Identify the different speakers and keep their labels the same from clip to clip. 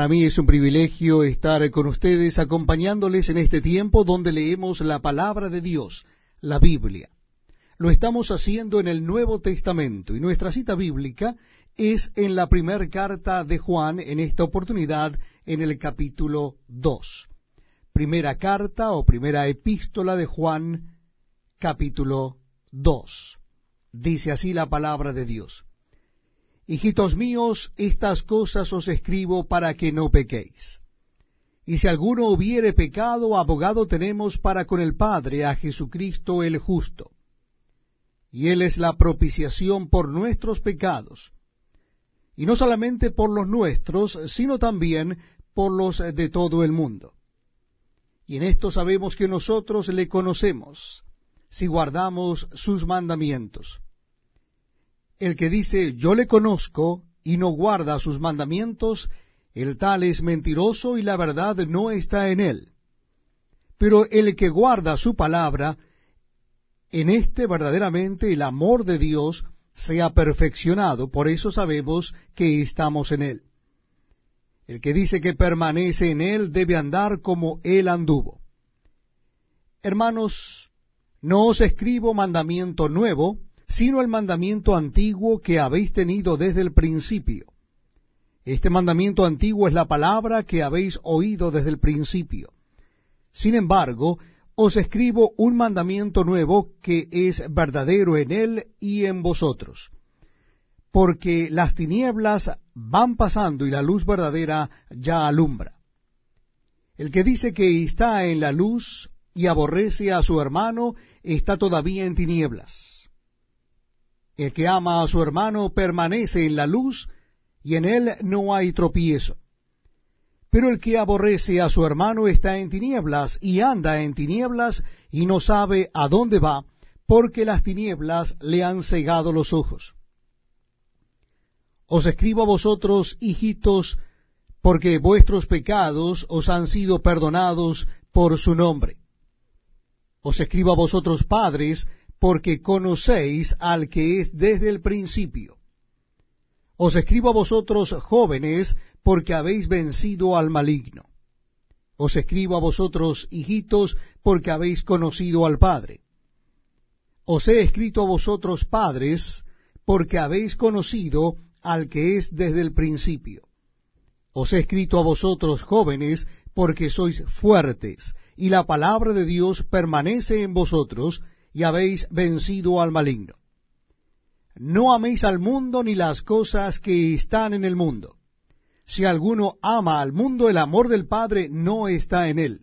Speaker 1: Para mí es un privilegio estar con ustedes acompañándoles en este tiempo donde leemos la palabra de Dios, la Biblia. Lo estamos haciendo en el Nuevo Testamento y nuestra cita bíblica es en la primera carta de Juan, en esta oportunidad en el capítulo 2. Primera carta o primera epístola de Juan, capítulo 2. Dice así la palabra de Dios. Hijitos míos, estas cosas os escribo para que no pequéis. Y si alguno hubiere pecado, abogado tenemos para con el Padre a Jesucristo el justo. Y Él es la propiciación por nuestros pecados, y no solamente por los nuestros, sino también por los de todo el mundo. Y en esto sabemos que nosotros le conocemos, si guardamos sus mandamientos. El que dice yo le conozco y no guarda sus mandamientos, el tal es mentiroso y la verdad no está en él. Pero el que guarda su palabra, en este verdaderamente el amor de Dios se ha perfeccionado, por eso sabemos que estamos en él. El que dice que permanece en él debe andar como él anduvo. Hermanos, no os escribo mandamiento nuevo, sino el mandamiento antiguo que habéis tenido desde el principio. Este mandamiento antiguo es la palabra que habéis oído desde el principio. Sin embargo, os escribo un mandamiento nuevo que es verdadero en él y en vosotros. Porque las tinieblas van pasando y la luz verdadera ya alumbra. El que dice que está en la luz y aborrece a su hermano está todavía en tinieblas. El que ama a su hermano permanece en la luz, y en él no hay tropiezo. Pero el que aborrece a su hermano está en tinieblas, y anda en tinieblas, y no sabe a dónde va, porque las tinieblas le han cegado los ojos. Os escribo a vosotros, hijitos, porque vuestros pecados os han sido perdonados por su nombre. Os escribo a vosotros, padres, porque conocéis al que es desde el principio. Os escribo a vosotros jóvenes, porque habéis vencido al maligno. Os escribo a vosotros hijitos, porque habéis conocido al Padre. Os he escrito a vosotros padres, porque habéis conocido al que es desde el principio. Os he escrito a vosotros jóvenes, porque sois fuertes, y la palabra de Dios permanece en vosotros, y habéis vencido al maligno. No améis al mundo ni las cosas que están en el mundo. Si alguno ama al mundo, el amor del Padre no está en él.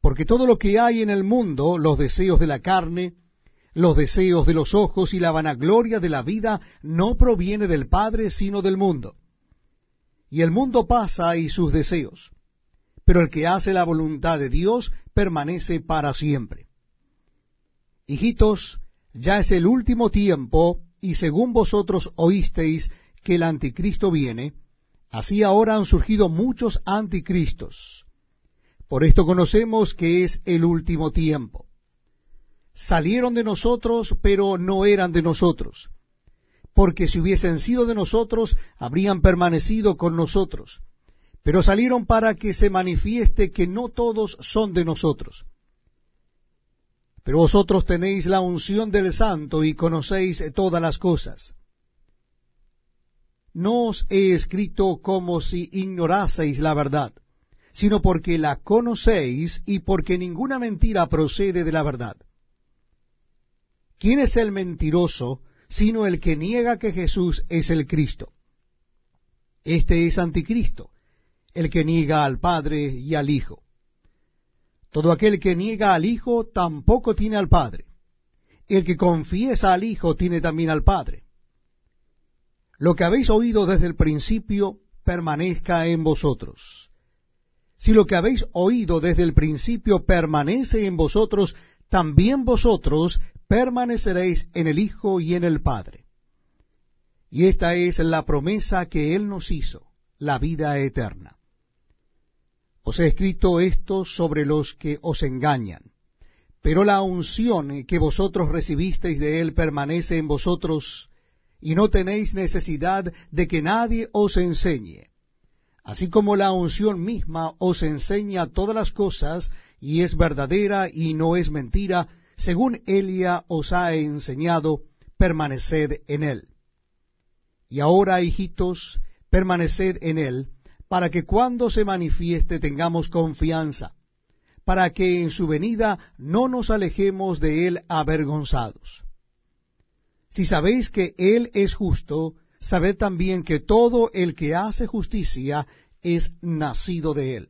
Speaker 1: Porque todo lo que hay en el mundo, los deseos de la carne, los deseos de los ojos y la vanagloria de la vida, no proviene del Padre, sino del mundo. Y el mundo pasa y sus deseos, pero el que hace la voluntad de Dios permanece para siempre. Hijitos, ya es el último tiempo, y según vosotros oísteis que el anticristo viene, así ahora han surgido muchos anticristos. Por esto conocemos que es el último tiempo. Salieron de nosotros, pero no eran de nosotros, porque si hubiesen sido de nosotros, habrían permanecido con nosotros. Pero salieron para que se manifieste que no todos son de nosotros. Pero vosotros tenéis la unción del Santo y conocéis todas las cosas. No os he escrito como si ignoraseis la verdad, sino porque la conocéis y porque ninguna mentira procede de la verdad. ¿Quién es el mentiroso sino el que niega que Jesús es el Cristo? Este es anticristo, el que niega al Padre y al Hijo. Todo aquel que niega al Hijo tampoco tiene al Padre. El que confiesa al Hijo tiene también al Padre. Lo que habéis oído desde el principio permanezca en vosotros. Si lo que habéis oído desde el principio permanece en vosotros, también vosotros permaneceréis en el Hijo y en el Padre. Y esta es la promesa que Él nos hizo, la vida eterna. Os he escrito esto sobre los que os engañan. Pero la unción que vosotros recibisteis de él permanece en vosotros, y no tenéis necesidad de que nadie os enseñe. así como la unción misma os enseña todas las cosas, y es verdadera y no es mentira, según Elia os ha enseñado, permaneced en él. Y ahora, hijitos, permaneced en él, para que cuando se manifieste tengamos confianza, para que en su venida no nos alejemos de él avergonzados. Si sabéis que él es justo, sabed también que todo el que hace justicia es nacido de él.